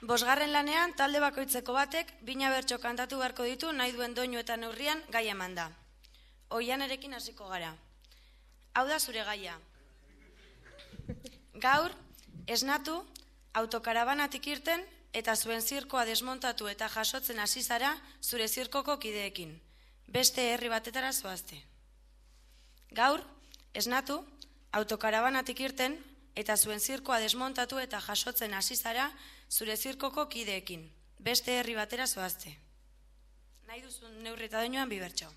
Bosgarren lanean, talde bakoitzeko batek, bina bertso kantatu beharko ditu nahi duen doinu eta neurrian gai eman da. Oian erekin hasiko gara. Hau da zure gaia. Gaur, esnatu, autokarabanatik irten eta zuen zirkoa desmontatu eta jasotzen hasi zara zure zirkoko kideekin. Beste herri batetara zoazte. Gaur, esnatu, autokarabanatik irten eta zuen zirkoa desmontatu eta jasotzen hasi zara zure zirkoko kideekin. Beste herri batera zoazte. Nahi duzun neurri eta doinoan bibertxo.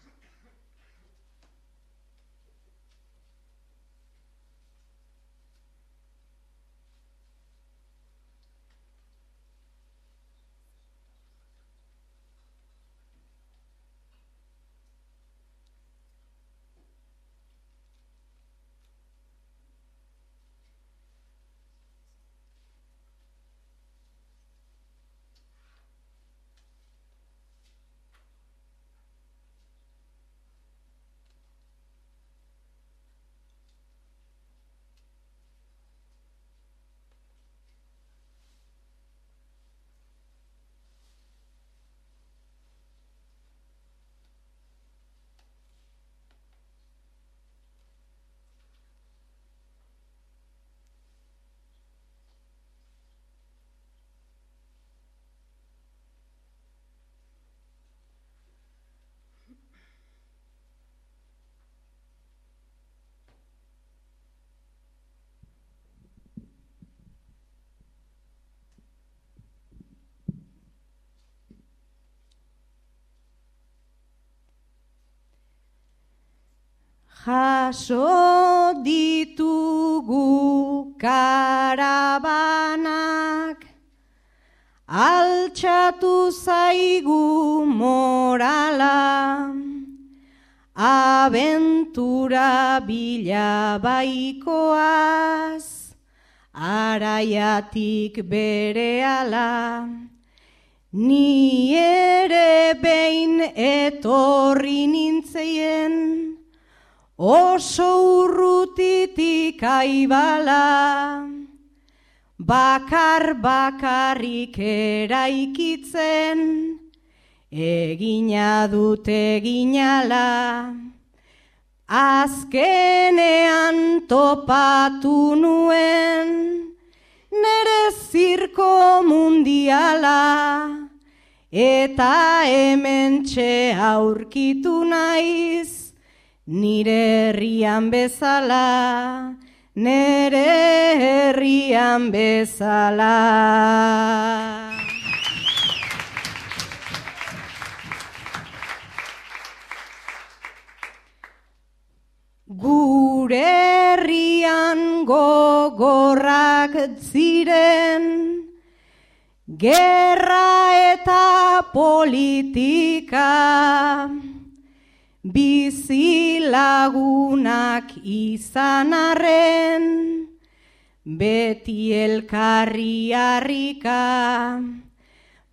Jaso ditugu karabanak, altxatu zaigu morala, abentura bila baikoaz, araiatik bere ala, ni ere behin etorri nintzeien, oso urrutitik aibala, bakar bakarrik eraikitzen, egina dut eginala. Azkenean topatu nuen, nere zirko mundiala, eta hemen txe aurkitu naiz, Nire herrian bezala, nere herrian bezala. Gure herrian gogorrak ziren, gerra eta politika, bizilagunak izan arren, beti elkarri harrika,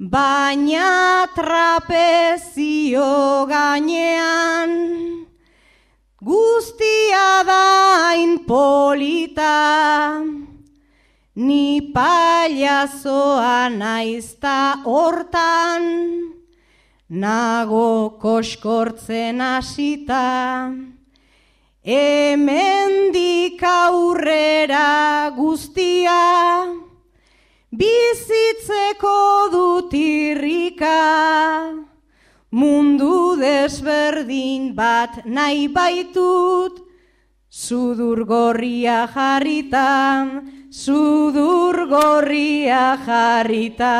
baina trapezio gainean, guztia dain polita, ni paliazoa naizta hortan, nago koskortzen hasita, hemendik aurrera guztia, bizitzeko dut irrika, mundu desberdin bat nahi baitut, sudur gorria jarrita, sudur gorria jarrita.